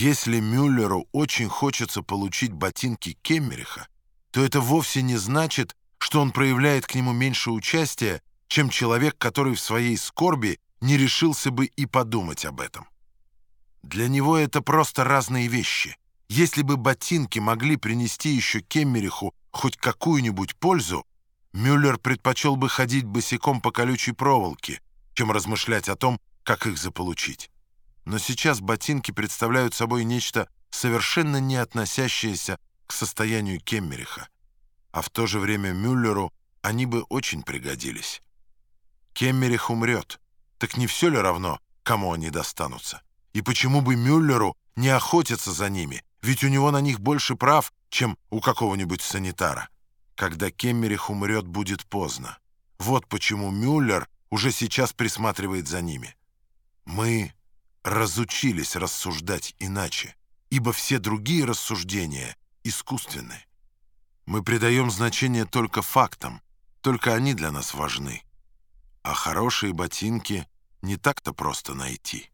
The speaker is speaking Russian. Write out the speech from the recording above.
Если Мюллеру очень хочется получить ботинки Кеммериха, то это вовсе не значит, что он проявляет к нему меньше участия, чем человек, который в своей скорби не решился бы и подумать об этом. Для него это просто разные вещи. Если бы ботинки могли принести еще Кеммериху хоть какую-нибудь пользу, Мюллер предпочел бы ходить босиком по колючей проволоке, чем размышлять о том, как их заполучить. Но сейчас ботинки представляют собой нечто совершенно не относящееся к состоянию Кеммериха, а в то же время Мюллеру они бы очень пригодились. Кеммерих умрет, так не все ли равно, кому они достанутся? И почему бы Мюллеру не охотиться за ними, ведь у него на них больше прав, чем у какого-нибудь санитара? Когда Кеммерих умрет, будет поздно. Вот почему Мюллер уже сейчас присматривает за ними. Мы разучились рассуждать иначе, ибо все другие рассуждения искусственны. Мы придаем значение только фактам, только они для нас важны. А хорошие ботинки не так-то просто найти.